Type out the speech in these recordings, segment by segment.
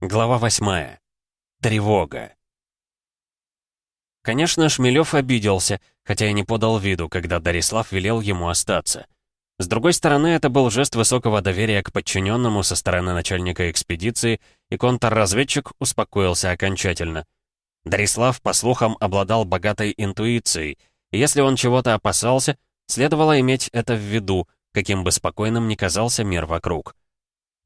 Глава восьмая. Тревога. Конечно, Шмелев обиделся, хотя и не подал виду, когда Дарислав велел ему остаться. С другой стороны, это был жест высокого доверия к подчиненному со стороны начальника экспедиции, и контрразведчик успокоился окончательно. Дарислав, по слухам, обладал богатой интуицией, и если он чего-то опасался, следовало иметь это в виду, каким бы спокойным ни казался мир вокруг.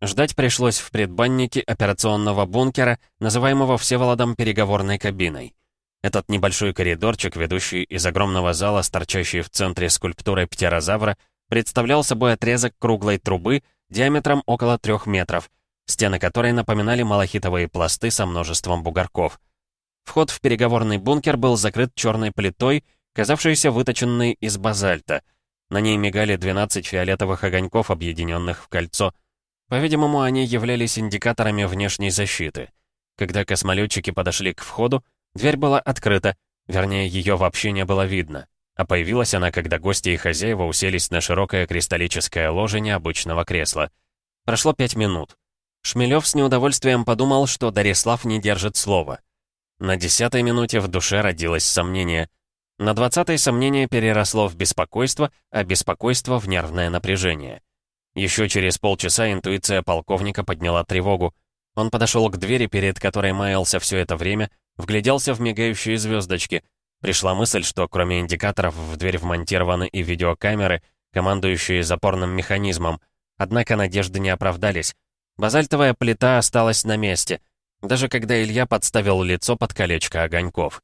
Ждать пришлось в предбаннике операционного бункера, называемого Всеволодом переговорной кабиной. Этот небольшой коридорчик, ведущий из огромного зала с в центре скульптурой птерозавра, представлял собой отрезок круглой трубы диаметром около трех метров, стены которой напоминали малахитовые пласты со множеством бугорков. Вход в переговорный бункер был закрыт черной плитой, казавшейся выточенной из базальта. На ней мигали 12 фиолетовых огоньков, объединенных в кольцо — по-видимому, они являлись индикаторами внешней защиты. Когда космолетчики подошли к входу, дверь была открыта, вернее, ее вообще не было видно. А появилась она, когда гости и хозяева уселись на широкое кристаллическое ложе необычного кресла. Прошло пять минут. Шмелев с неудовольствием подумал, что Дарислав не держит слова. На десятой минуте в душе родилось сомнение. На двадцатой сомнение переросло в беспокойство, а беспокойство в нервное напряжение. Еще через полчаса интуиция полковника подняла тревогу. Он подошел к двери, перед которой маялся все это время, вгляделся в мигающие звездочки. Пришла мысль, что кроме индикаторов в дверь вмонтированы и видеокамеры, командующие запорным механизмом. Однако надежды не оправдались. Базальтовая плита осталась на месте, даже когда Илья подставил лицо под колечко огоньков.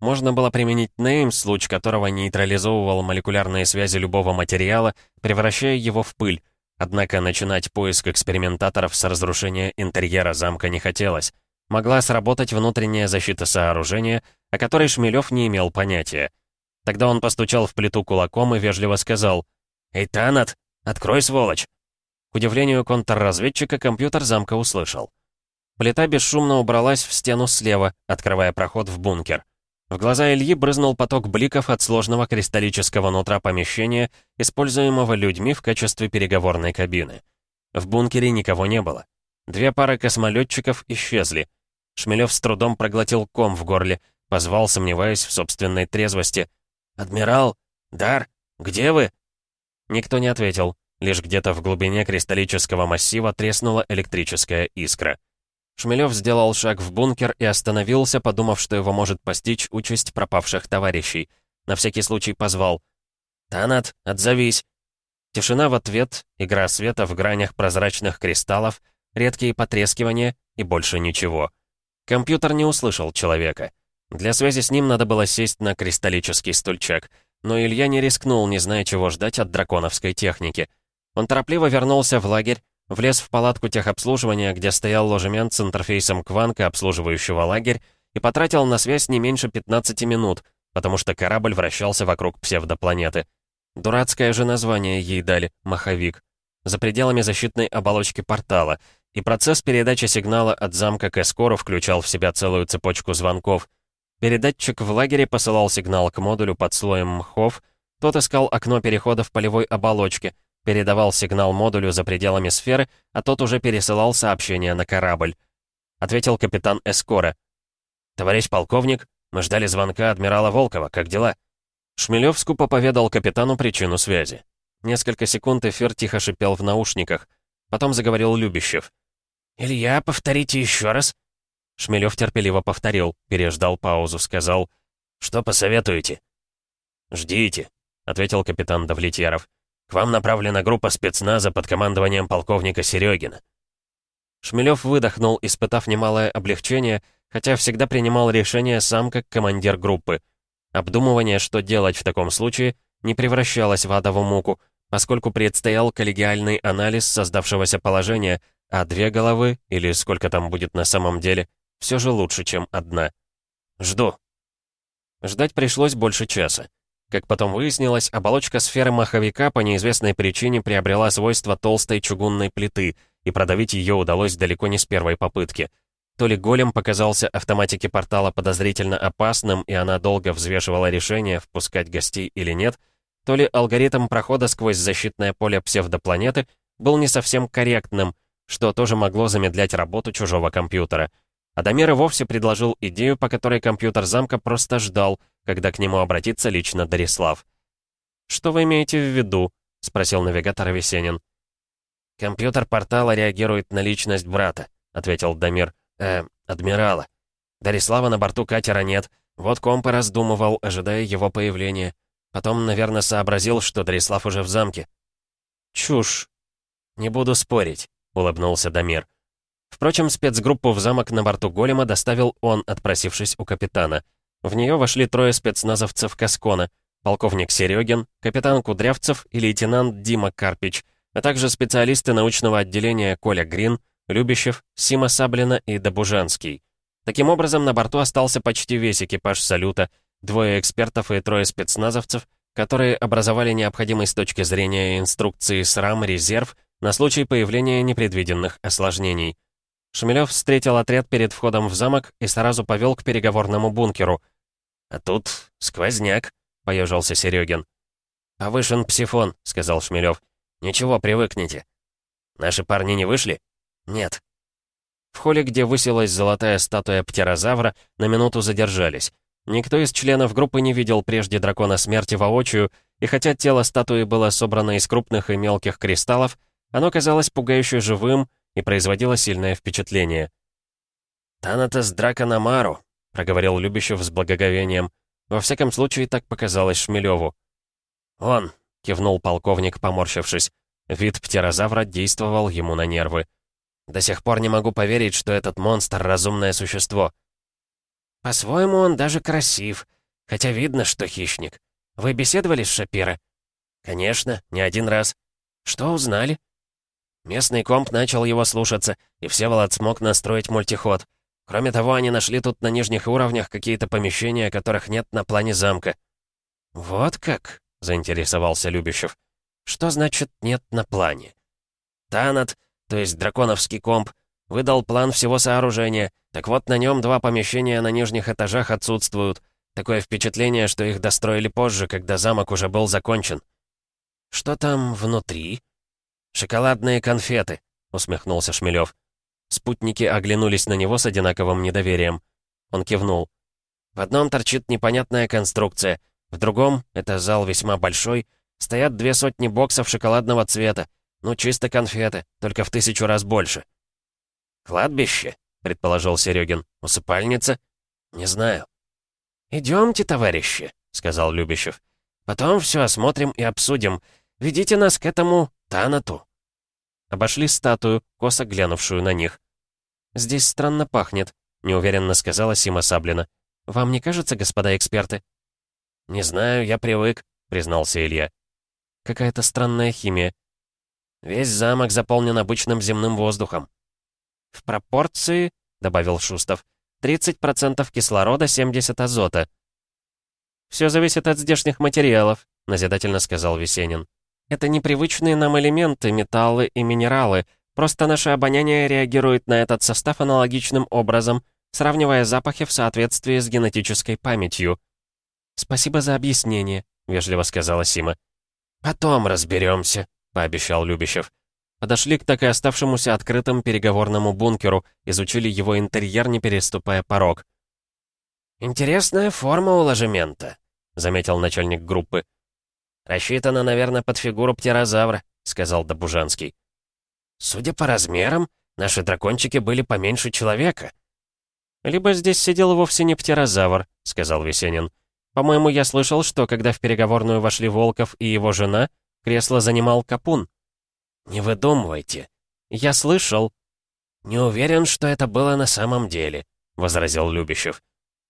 Можно было применить Неймс, луч которого нейтрализовывал молекулярные связи любого материала, превращая его в пыль, Однако начинать поиск экспериментаторов с разрушения интерьера замка не хотелось. Могла сработать внутренняя защита сооружения, о которой Шмелев не имел понятия. Тогда он постучал в плиту кулаком и вежливо сказал «Эй, Танат, открой, сволочь!» К удивлению контрразведчика, компьютер замка услышал. Плита бесшумно убралась в стену слева, открывая проход в бункер. В глаза Ильи брызнул поток бликов от сложного кристаллического нутра помещения, используемого людьми в качестве переговорной кабины. В бункере никого не было. Две пары космолетчиков исчезли. Шмелев с трудом проглотил ком в горле, позвал, сомневаясь в собственной трезвости. «Адмирал! Дар! Где вы?» Никто не ответил. Лишь где-то в глубине кристаллического массива треснула электрическая искра. Шмелев сделал шаг в бункер и остановился, подумав, что его может постичь участь пропавших товарищей. На всякий случай позвал. «Танат, отзовись!» Тишина в ответ, игра света в гранях прозрачных кристаллов, редкие потрескивания и больше ничего. Компьютер не услышал человека. Для связи с ним надо было сесть на кристаллический стульчак, но Илья не рискнул, не зная, чего ждать от драконовской техники. Он торопливо вернулся в лагерь, Влез в палатку техобслуживания, где стоял ложемент с интерфейсом Кванка, обслуживающего лагерь, и потратил на связь не меньше 15 минут, потому что корабль вращался вокруг псевдопланеты. Дурацкое же название ей дали — «Маховик». За пределами защитной оболочки портала, и процесс передачи сигнала от замка к Эскору включал в себя целую цепочку звонков. Передатчик в лагере посылал сигнал к модулю под слоем мхов, тот искал окно перехода в полевой оболочке — передавал сигнал модулю за пределами сферы, а тот уже пересылал сообщение на корабль. Ответил капитан Эскора. «Товарищ полковник, мы ждали звонка адмирала Волкова. Как дела?» Шмелев скупо поведал капитану причину связи. Несколько секунд эфир тихо шипел в наушниках. Потом заговорил Любящев. «Илья, повторите еще раз». Шмелев терпеливо повторил, переждал паузу, сказал. «Что посоветуете?» «Ждите», — ответил капитан Давлетьяров. К вам направлена группа спецназа под командованием полковника Серегина». Шмелев выдохнул, испытав немалое облегчение, хотя всегда принимал решение сам как командир группы. Обдумывание, что делать в таком случае, не превращалось в адову муку, поскольку предстоял коллегиальный анализ создавшегося положения, а две головы, или сколько там будет на самом деле, все же лучше, чем одна. «Жду». Ждать пришлось больше часа. Как потом выяснилось, оболочка сферы маховика по неизвестной причине приобрела свойства толстой чугунной плиты, и продавить ее удалось далеко не с первой попытки. То ли голем показался автоматике портала подозрительно опасным, и она долго взвешивала решение, впускать гостей или нет, то ли алгоритм прохода сквозь защитное поле псевдопланеты был не совсем корректным, что тоже могло замедлять работу чужого компьютера. Адамир и вовсе предложил идею, по которой компьютер замка просто ждал, когда к нему обратится лично Дарислав. «Что вы имеете в виду?» — спросил навигатор Весенин. «Компьютер портала реагирует на личность брата», — ответил Дамир. «Э, адмирала. Дарислава на борту катера нет. Вот комп и раздумывал, ожидая его появления. Потом, наверное, сообразил, что Дарислав уже в замке». «Чушь». «Не буду спорить», — улыбнулся Дамир. Впрочем, спецгруппу в замок на борту Голема доставил он, отпросившись у капитана. В нее вошли трое спецназовцев Каскона, полковник Серегин, капитан Кудрявцев и лейтенант Дима Карпич, а также специалисты научного отделения Коля Грин, Любящев, Сима Саблина и Добужанский. Таким образом, на борту остался почти весь экипаж «Салюта», двое экспертов и трое спецназовцев, которые образовали необходимый с точки зрения инструкции СРАМ резерв на случай появления непредвиденных осложнений. Шмелев встретил отряд перед входом в замок и сразу повел к переговорному бункеру. «А тут сквозняк», — поежился Серегин. «Повышен псифон», — сказал Шмелев. «Ничего, привыкните». «Наши парни не вышли?» «Нет». В холле, где высилась золотая статуя птерозавра, на минуту задержались. Никто из членов группы не видел прежде дракона смерти воочию, и хотя тело статуи было собрано из крупных и мелких кристаллов, оно казалось пугающе живым и производило сильное впечатление. «Танатос Драконамару», — проговорил Любящев с благоговением. Во всяком случае, так показалось Шмелеву. «Он», — кивнул полковник, поморщившись. Вид птерозавра действовал ему на нервы. «До сих пор не могу поверить, что этот монстр — разумное существо». «По-своему он даже красив, хотя видно, что хищник. Вы беседовали с Шапира?» «Конечно, не один раз». «Что узнали?» Местный комп начал его слушаться, и Всеволод смог настроить мультиход. Кроме того, они нашли тут на нижних уровнях какие-то помещения, которых нет на плане замка. «Вот как?» — заинтересовался Любящев. «Что значит «нет на плане»?» «Танат, то есть драконовский комп, выдал план всего сооружения. Так вот, на нем два помещения на нижних этажах отсутствуют. Такое впечатление, что их достроили позже, когда замок уже был закончен». «Что там внутри?» «Шоколадные конфеты», — усмехнулся Шмелев. Спутники оглянулись на него с одинаковым недоверием. Он кивнул. «В одном торчит непонятная конструкция, в другом, это зал весьма большой, стоят две сотни боксов шоколадного цвета. Ну, чисто конфеты, только в тысячу раз больше». «Кладбище?» — предположил Серегин. «Усыпальница?» «Не знаю». «Идемте, товарищи», — сказал Любящев. «Потом все осмотрим и обсудим. Ведите нас к этому Танату». Обошли статую, косо глянувшую на них. «Здесь странно пахнет», — неуверенно сказала Сима Саблина. «Вам не кажется, господа эксперты?» «Не знаю, я привык», — признался Илья. «Какая-то странная химия». «Весь замок заполнен обычным земным воздухом». «В пропорции», — добавил Шустов, «30% кислорода, 70 азота». «Все зависит от здешних материалов», — назидательно сказал Весенин. Это непривычные нам элементы, металлы и минералы. Просто наше обоняние реагирует на этот состав аналогичным образом, сравнивая запахи в соответствии с генетической памятью. «Спасибо за объяснение», — вежливо сказала Сима. «Потом разберемся», — пообещал Любящев. Подошли к так и оставшемуся открытым переговорному бункеру, изучили его интерьер, не переступая порог. «Интересная форма у ложемента», — заметил начальник группы. «Рассчитано, наверное, под фигуру птерозавра», — сказал Добужанский. «Судя по размерам, наши дракончики были поменьше человека». «Либо здесь сидел вовсе не птерозавр», — сказал Весенин. «По-моему, я слышал, что когда в переговорную вошли Волков и его жена, кресло занимал Капун». «Не выдумывайте». «Я слышал». «Не уверен, что это было на самом деле», — возразил Любящев.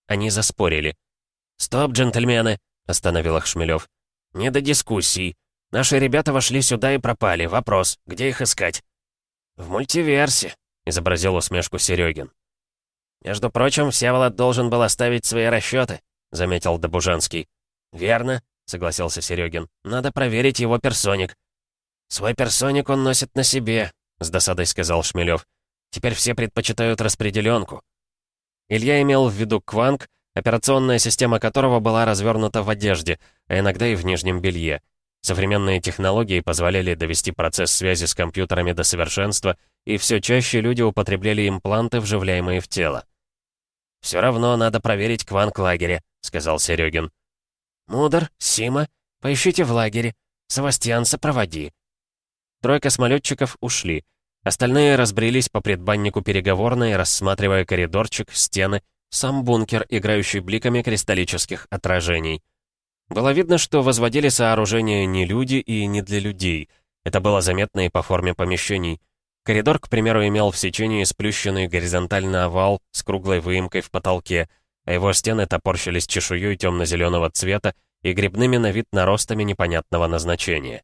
Они заспорили. «Стоп, джентльмены», — остановил их Шмелев. «Не до дискуссий. Наши ребята вошли сюда и пропали. Вопрос, где их искать?» «В мультиверсе», — изобразил усмешку Серегин. «Между прочим, Всеволод должен был оставить свои расчеты», — заметил Добужанский. «Верно», — согласился Серегин. «Надо проверить его персоник». «Свой персоник он носит на себе», — с досадой сказал Шмелев. «Теперь все предпочитают распределенку». Илья имел в виду Кванг, операционная система которого была развернута в одежде, а иногда и в нижнем белье. Современные технологии позволяли довести процесс связи с компьютерами до совершенства, и все чаще люди употребляли импланты, вживляемые в тело. «Все равно надо проверить кванг лагеря», — сказал Серегин. «Мудр, Сима, поищите в лагере. Савастьян, сопроводи». Трое космолетчиков ушли. Остальные разбрелись по предбаннику переговорной, рассматривая коридорчик, стены, сам бункер, играющий бликами кристаллических отражений. Было видно, что возводили сооружения не люди и не для людей. Это было заметно и по форме помещений. Коридор, к примеру, имел в сечении сплющенный горизонтальный овал с круглой выемкой в потолке, а его стены топорщились чешуей темно-зеленого цвета и грибными на вид наростами непонятного назначения.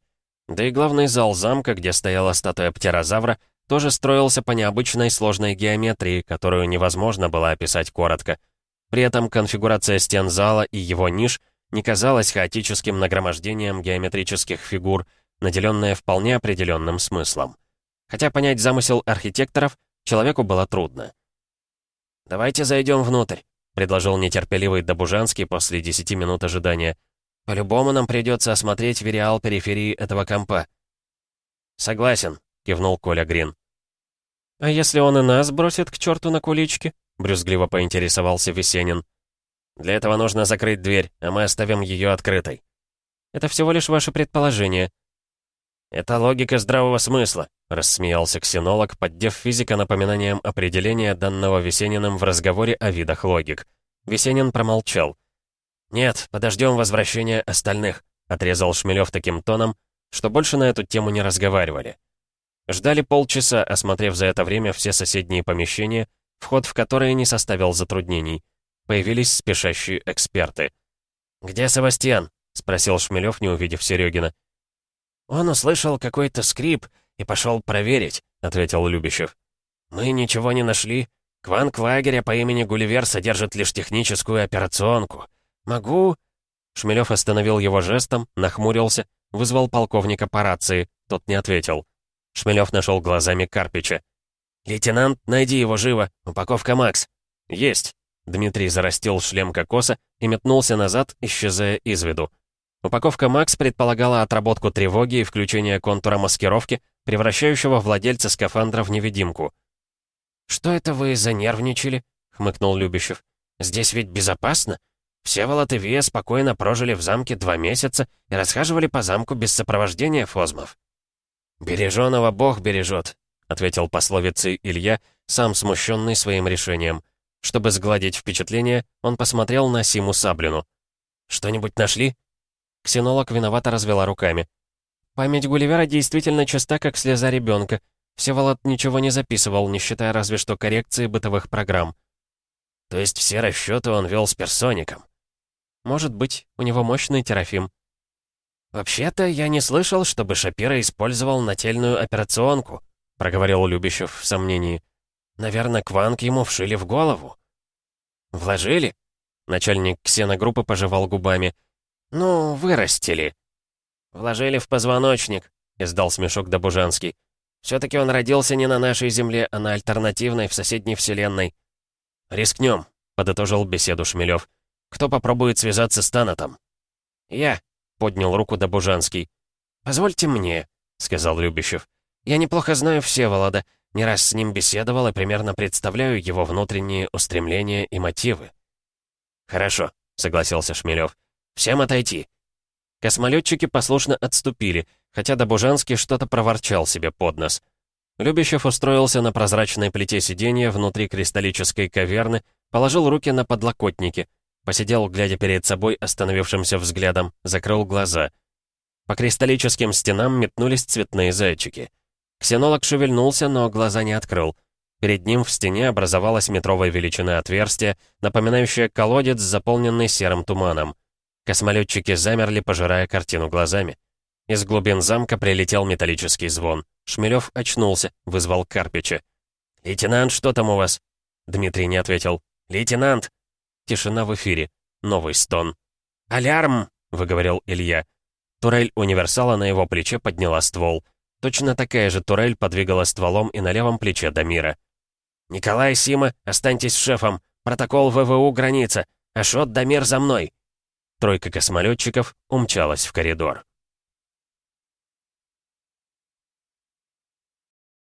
Да и главный зал замка, где стояла статуя птерозавра, тоже строился по необычной сложной геометрии, которую невозможно было описать коротко. При этом конфигурация стен зала и его ниш не казалась хаотическим нагромождением геометрических фигур, наделенная вполне определенным смыслом. Хотя понять замысел архитекторов человеку было трудно. «Давайте зайдем внутрь», — предложил нетерпеливый Добужанский после десяти минут ожидания. «По-любому нам придется осмотреть вериал периферии этого компа». «Согласен», — кивнул Коля Грин. «А если он и нас бросит к черту на куличке?» — брюзгливо поинтересовался Весенин. «Для этого нужно закрыть дверь, а мы оставим ее открытой». «Это всего лишь ваше предположение». «Это логика здравого смысла», — рассмеялся ксенолог, поддев физика напоминанием определения, данного Весениным в разговоре о видах логик. Весенин промолчал. «Нет, подождем возвращения остальных», — отрезал Шмелев таким тоном, что больше на эту тему не разговаривали. Ждали полчаса, осмотрев за это время все соседние помещения, вход в которые не составил затруднений. Появились спешащие эксперты. «Где Севастьян?» — спросил Шмелев, не увидев Серегина. «Он услышал какой-то скрип и пошел проверить», — ответил Любящев. «Мы ничего не нашли. Кванг лагеря по имени Гулливер содержит лишь техническую операционку. Могу...» Шмелев остановил его жестом, нахмурился, вызвал полковника по рации. Тот не ответил. Шмелев нашел глазами Карпича. «Лейтенант, найди его живо! Упаковка Макс!» «Есть!» Дмитрий зарастил шлем кокоса и метнулся назад, исчезая из виду. Упаковка Макс предполагала отработку тревоги и включение контура маскировки, превращающего владельца скафандра в невидимку. «Что это вы занервничали?» — хмыкнул Любящев. «Здесь ведь безопасно. Всеволод и Вия спокойно прожили в замке два месяца и расхаживали по замку без сопровождения фозмов». «Береженого Бог бережет», — ответил пословицей Илья, сам смущенный своим решением. Чтобы сгладить впечатление, он посмотрел на Симу Саблину. «Что-нибудь нашли?» Ксенолог виновато развела руками. «Память Гулливера действительно чиста, как слеза ребенка. Всеволод ничего не записывал, не считая разве что коррекции бытовых программ». «То есть все расчеты он вел с персоником?» «Может быть, у него мощный терафим». «Вообще-то я не слышал, чтобы Шапира использовал нательную операционку», — проговорил Любящев в сомнении. «Наверное, Кванг ему вшили в голову». «Вложили?» Начальник ксеногруппы пожевал губами. «Ну, вырастили». «Вложили в позвоночник», — издал смешок Добужанский. «Все-таки он родился не на нашей Земле, а на альтернативной, в соседней вселенной». «Рискнем», — подытожил беседу Шмелев. «Кто попробует связаться с Танатом?» «Я», — поднял руку Добужанский. «Позвольте мне», — сказал Любящев. «Я неплохо знаю Всеволода, не раз с ним беседовал и примерно представляю его внутренние устремления и мотивы». «Хорошо», — согласился Шмелев. «Всем отойти». Космолетчики послушно отступили, хотя Добужанский что-то проворчал себе под нос. Любящев устроился на прозрачной плите сиденья внутри кристаллической каверны, положил руки на подлокотники — Посидел, глядя перед собой остановившимся взглядом, закрыл глаза. По кристаллическим стенам метнулись цветные зайчики. Ксенолог шевельнулся, но глаза не открыл. Перед ним в стене образовалась метровой величины отверстие, напоминающее колодец, заполненный серым туманом. Космолетчики замерли, пожирая картину глазами. Из глубин замка прилетел металлический звон. Шмелев очнулся, вызвал Карпича. «Лейтенант, что там у вас?» Дмитрий не ответил. «Лейтенант!» Тишина в эфире. Новый стон. «Алярм!» — выговорил Илья. Турель универсала на его плече подняла ствол. Точно такая же турель подвигала стволом и на левом плече Дамира. «Николай, Сима, останьтесь с шефом. Протокол ВВУ граница. Ашот, Дамир за мной!» Тройка космолетчиков умчалась в коридор.